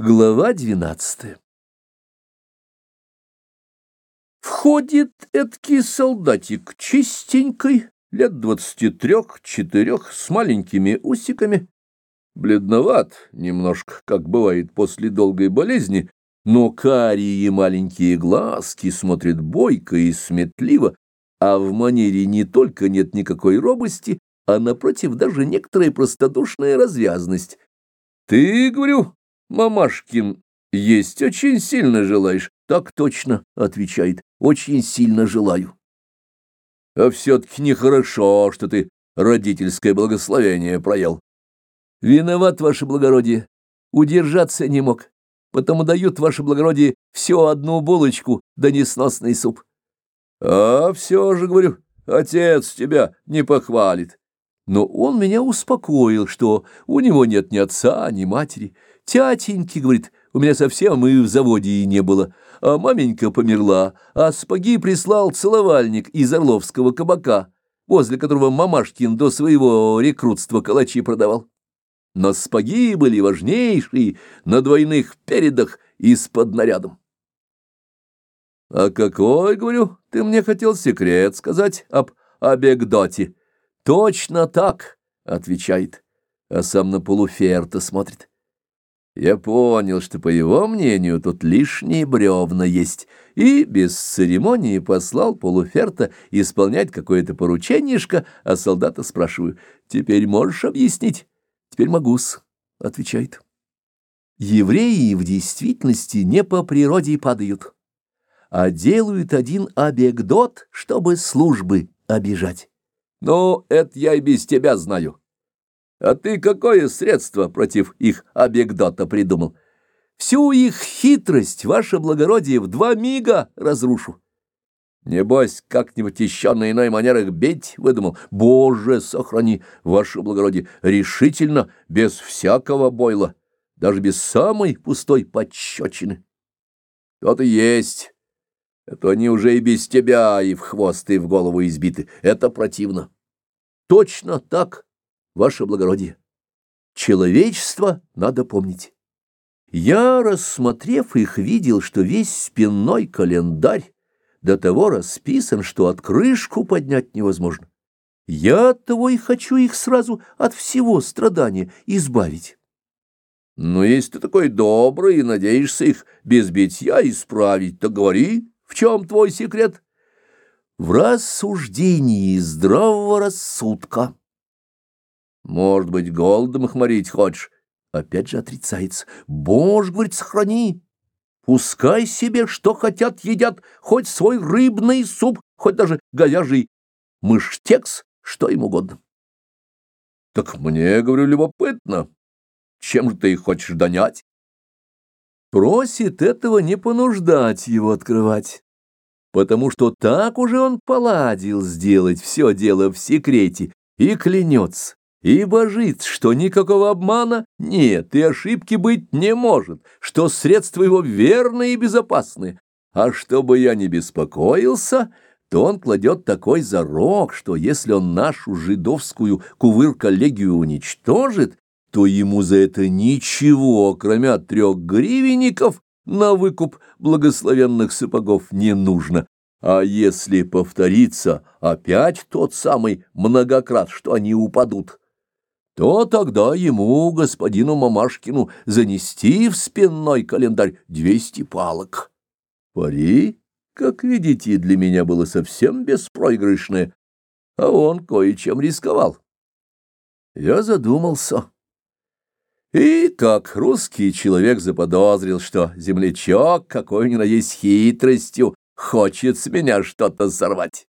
Глава двенадцатая Входит эдакий солдатик, чистенький, лет двадцати трех-четырех, с маленькими усиками. Бледноват немножко, как бывает после долгой болезни, но карие маленькие глазки смотрят бойко и сметливо, а в манере не только нет никакой робости, а напротив даже некоторая простодушная развязность. «Ты, — говорю, Мамашкин, есть очень сильно желаешь? Так точно, отвечает, очень сильно желаю. А все-таки нехорошо, что ты родительское благословение проел. Виноват, ваше благородие, удержаться не мог, потому дают, ваше благородие, всю одну булочку да несносный суп. А все же, говорю, отец тебя не похвалит. Но он меня успокоил, что у него нет ни отца, ни матери, Тятеньки, говорит, у меня совсем и в заводе и не было, а маменька померла, а спаги прислал целовальник из Орловского кабака, возле которого Мамашкин до своего рекрутства калачи продавал. Но спаги были важнейшие на двойных передах и с поднарядом. «А какой, — говорю, — ты мне хотел секрет сказать об Абегдоте?» «Точно так», — отвечает, а сам на полуферта смотрит. Я понял, что, по его мнению, тут лишние бревна есть, и без церемонии послал полуферта исполнять какое-то порученишко, а солдата спрашиваю, «Теперь можешь объяснить?» «Теперь могу-с», — отвечает. Евреи в действительности не по природе падают, а делают один обегдот, чтобы службы обижать. «Ну, это я и без тебя знаю». А ты какое средство против их обегдота придумал? Всю их хитрость, ваше благородие, в два мига разрушу. Небось, как-нибудь еще на иной манер их бить выдумал. Боже, сохрани, ваше благородие, решительно, без всякого бойла, даже без самой пустой подщечины. То-то есть. Это они уже и без тебя и в хвост, и в голову избиты. Это противно. Точно так ваше благородие. Человечество надо помнить. Я, рассмотрев их, видел, что весь спинной календарь до того расписан, что от крышку поднять невозможно. Я того и хочу их сразу от всего страдания избавить. Но если ты такой добрый и надеешься их без битья исправить, то говори, в чем твой секрет? В рассуждении здравого рассудка. Может быть, голодом их морить хочешь? Опять же отрицается. Боже, говорит, сохрани. Пускай себе, что хотят, едят, хоть свой рыбный суп, хоть даже говяжий мыштекс, что им угодно. Так мне, говорю, любопытно. Чем же ты их хочешь донять? Просит этого не понуждать его открывать, потому что так уже он поладил сделать все дело в секрете и клянется и божит, что никакого обмана нет и ошибки быть не может, что средства его верные и безопасные. А чтобы я не беспокоился, то он кладет такой зарок, что если он нашу жидовскую кувыр-коллегию уничтожит, то ему за это ничего, кроме трех гривенников, на выкуп благословенных сапогов не нужно. А если повторится опять тот самый многократ, что они упадут, то тогда ему, господину Мамашкину, занести в спинной календарь двести палок. Пари, как видите, для меня было совсем беспроигрышное, а он кое-чем рисковал. Я задумался. И как русский человек заподозрил, что землячок какой-нибудь хитростью хочет с меня что-то сорвать.